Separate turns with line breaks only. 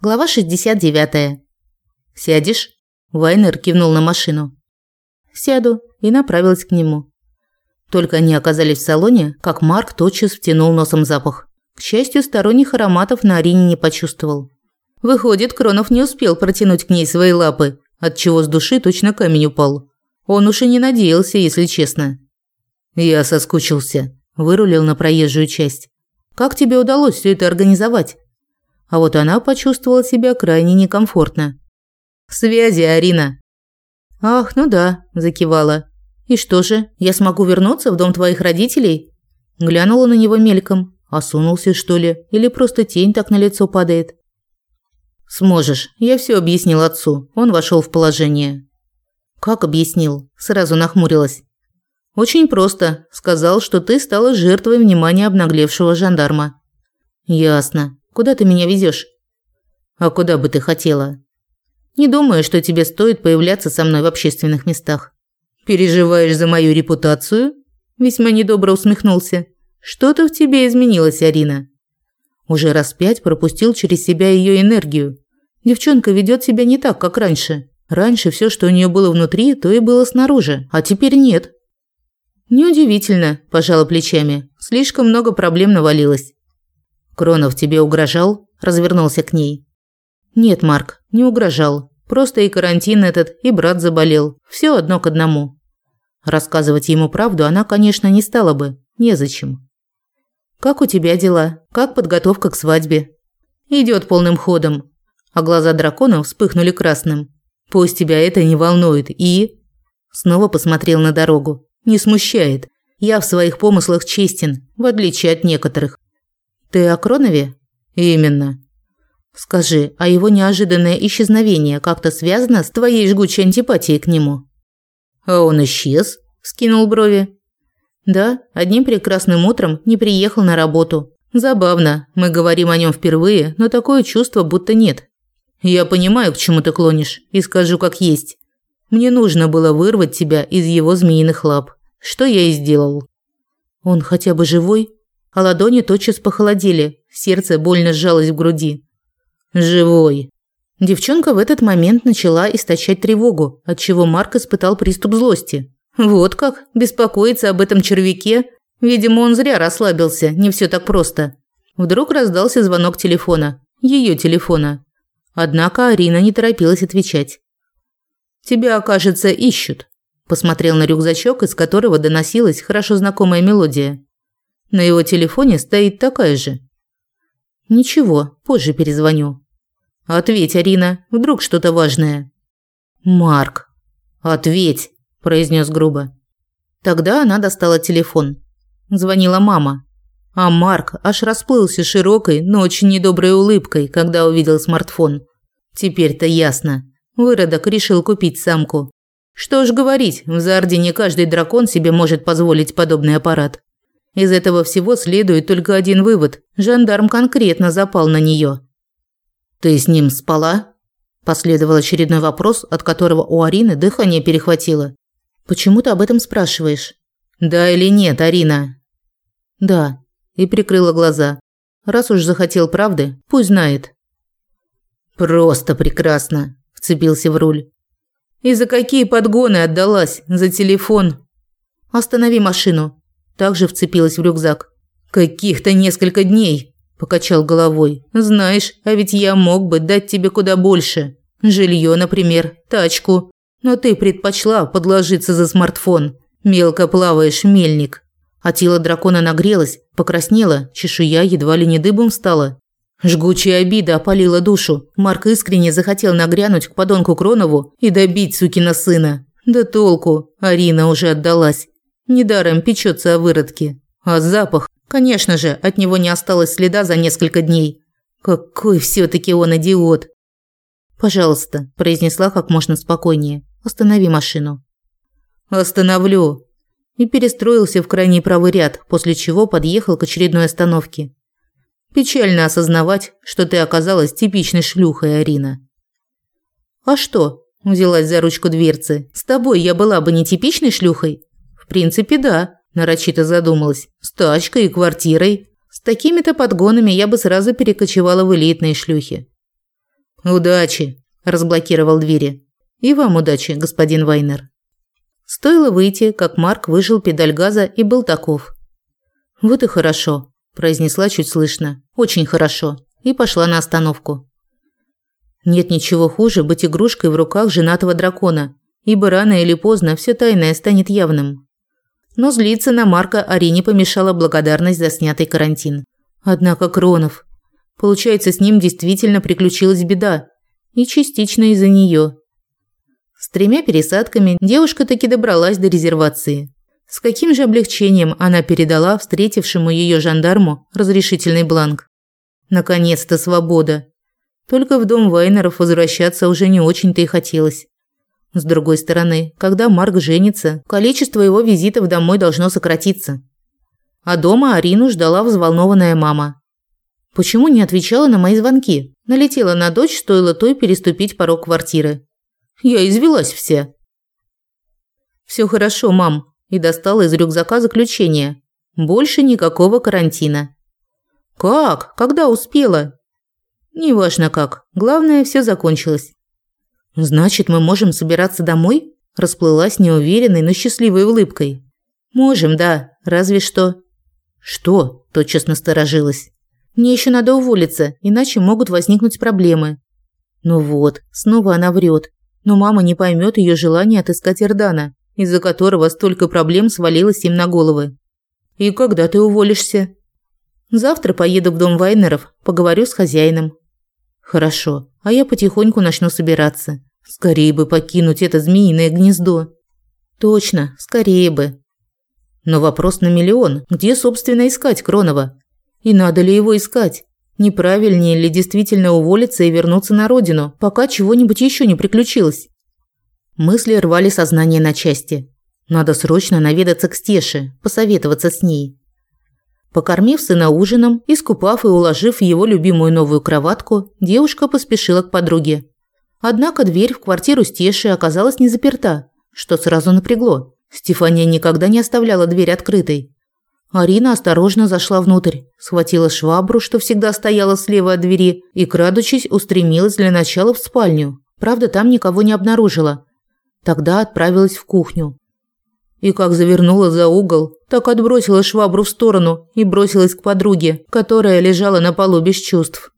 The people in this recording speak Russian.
Глава 69. «Сядешь?» Вайнер кивнул на машину. «Сяду» и направилась к нему. Только они оказались в салоне, как Марк тотчас втянул носом запах. К счастью, сторонних ароматов на Арине не почувствовал. Выходит, Кронов не успел протянуть к ней свои лапы, отчего с души точно камень упал. Он уж и не надеялся, если честно. «Я соскучился», – вырулил на проезжую часть. «Как тебе удалось все это организовать?» А вот она почувствовала себя крайне некомфортно. «Связи, Арина!» «Ах, ну да», – закивала. «И что же, я смогу вернуться в дом твоих родителей?» Глянула на него мельком. Осунулся, что ли? Или просто тень так на лицо падает? «Сможешь. Я все объяснил отцу. Он вошел в положение». «Как объяснил?» Сразу нахмурилась. «Очень просто. Сказал, что ты стала жертвой внимания обнаглевшего жандарма». «Ясно. Куда ты меня везешь? «А куда бы ты хотела?» «Не думаю, что тебе стоит появляться со мной в общественных местах». «Переживаешь за мою репутацию?» Весьма недобро усмехнулся. «Что-то в тебе изменилось, Арина». Уже раз пять пропустил через себя ее энергию. Девчонка ведет себя не так, как раньше. Раньше все, что у нее было внутри, то и было снаружи, а теперь нет. Неудивительно, пожала плечами. Слишком много проблем навалилось. Кронов тебе угрожал? развернулся к ней. Нет, Марк, не угрожал. Просто и карантин этот, и брат заболел. Все одно к одному. Рассказывать ему правду она, конечно, не стала бы. Незачем. Как у тебя дела? Как подготовка к свадьбе? Идет полным ходом. А глаза дракона вспыхнули красным. Пусть тебя это не волнует. И снова посмотрел на дорогу. Не смущает. Я в своих помыслах честен, в отличие от некоторых. Ты о Кронове? Именно. Скажи, а его неожиданное исчезновение как-то связано с твоей жгучей антипатией к нему? А он исчез? Скинул брови. Да, одним прекрасным утром не приехал на работу. Забавно, мы говорим о нем впервые, но такое чувство будто нет. Я понимаю, к чему ты клонишь, и скажу как есть. Мне нужно было вырвать тебя из его змеиных лап, что я и сделал. Он хотя бы живой? А ладони тотчас похолодели, сердце больно сжалось в груди. Живой. Девчонка в этот момент начала источать тревогу, отчего Марк испытал приступ злости. Вот как беспокоиться об этом червяке? Видимо, он зря расслабился, не все так просто. Вдруг раздался звонок телефона. Ее телефона. Однако Арина не торопилась отвечать. «Тебя, кажется, ищут», – посмотрел на рюкзачок, из которого доносилась хорошо знакомая мелодия. На его телефоне стоит такая же. Ничего, позже перезвоню. Ответь, Арина, вдруг что-то важное. Марк. Ответь, произнес грубо. Тогда она достала телефон. Звонила мама. А Марк аж расплылся широкой, но очень недоброй улыбкой, когда увидел смартфон. Теперь-то ясно. Выродок решил купить самку. Что ж говорить, в Зарде не каждый дракон себе может позволить подобный аппарат. Из этого всего следует только один вывод. Жандарм конкретно запал на нее. «Ты с ним спала?» Последовал очередной вопрос, от которого у Арины дыхание перехватило. «Почему ты об этом спрашиваешь?» «Да или нет, Арина?» «Да». И прикрыла глаза. «Раз уж захотел правды, пусть знает». «Просто прекрасно», – вцепился в руль. «И за какие подгоны отдалась? За телефон?» «Останови машину», также вцепилась в рюкзак. «Каких-то несколько дней», – покачал головой. «Знаешь, а ведь я мог бы дать тебе куда больше. Жилье, например, тачку. Но ты предпочла подложиться за смартфон. Мелко плаваешь, мельник». А тело дракона нагрелось, покраснело, чешуя едва ли не дыбом стала. Жгучая обида опалила душу. Марк искренне захотел нагрянуть к подонку Кронову и добить сукина сына. Да толку, Арина уже отдалась. Недаром печется о выродке. А запах, конечно же, от него не осталось следа за несколько дней. Какой все-таки он идиот. «Пожалуйста», – произнесла как можно спокойнее. «Останови машину». «Остановлю». И перестроился в крайний правый ряд, после чего подъехал к очередной остановке. Печально осознавать, что ты оказалась типичной шлюхой, Арина. «А что?» – взялась за ручку дверцы. «С тобой я была бы не типичной шлюхой?» Принципе, да, нарочито задумалась. С тачкой и квартирой. С такими-то подгонами я бы сразу перекочевала в элитные шлюхи. Удачи, разблокировал двери. И вам удачи, господин Вайнер. Стоило выйти, как Марк выжил педаль газа и был таков. Вот и хорошо, произнесла чуть слышно. Очень хорошо. И пошла на остановку. Нет ничего хуже быть игрушкой в руках женатого дракона, ибо рано или поздно все тайное станет явным. Но злиться на Марка Арине помешала благодарность за снятый карантин. Однако Кронов. Получается, с ним действительно приключилась беда. И частично из-за нее. С тремя пересадками девушка таки добралась до резервации. С каким же облегчением она передала встретившему ее жандарму разрешительный бланк. Наконец-то свобода. Только в дом Вайнеров возвращаться уже не очень-то и хотелось. С другой стороны, когда Марк женится, количество его визитов домой должно сократиться. А дома Арину ждала взволнованная мама. Почему не отвечала на мои звонки? Налетела на дочь, стоило той переступить порог квартиры. Я извелась вся. Все хорошо, мам, и достала из рюкзака заключение. Больше никакого карантина. Как? Когда успела? Неважно как. Главное, все закончилось. «Значит, мы можем собираться домой?» Расплылась неуверенной, но счастливой улыбкой. «Можем, да. Разве что...» «Что?» – тотчас насторожилась. «Мне еще надо уволиться, иначе могут возникнуть проблемы». Ну вот, снова она врет. Но мама не поймет ее желание отыскать Эрдана, из-за которого столько проблем свалилось им на головы. «И когда ты уволишься?» «Завтра поеду в дом Вайнеров, поговорю с хозяином». «Хорошо, а я потихоньку начну собираться. Скорее бы покинуть это змеиное гнездо. Точно, скорее бы. Но вопрос на миллион. Где, собственно, искать Кронова? И надо ли его искать? Неправильнее ли действительно уволиться и вернуться на родину, пока чего-нибудь еще не приключилось? Мысли рвали сознание на части. Надо срочно наведаться к Стеше, посоветоваться с ней. Покормив сына ужином, искупав и уложив его любимую новую кроватку, девушка поспешила к подруге. Однако дверь в квартиру Стеши оказалась не заперта, что сразу напрягло. Стефания никогда не оставляла дверь открытой. Арина осторожно зашла внутрь, схватила швабру, что всегда стояла слева от двери, и, крадучись, устремилась для начала в спальню. Правда, там никого не обнаружила. Тогда отправилась в кухню. И как завернула за угол, так отбросила швабру в сторону и бросилась к подруге, которая лежала на полу без чувств.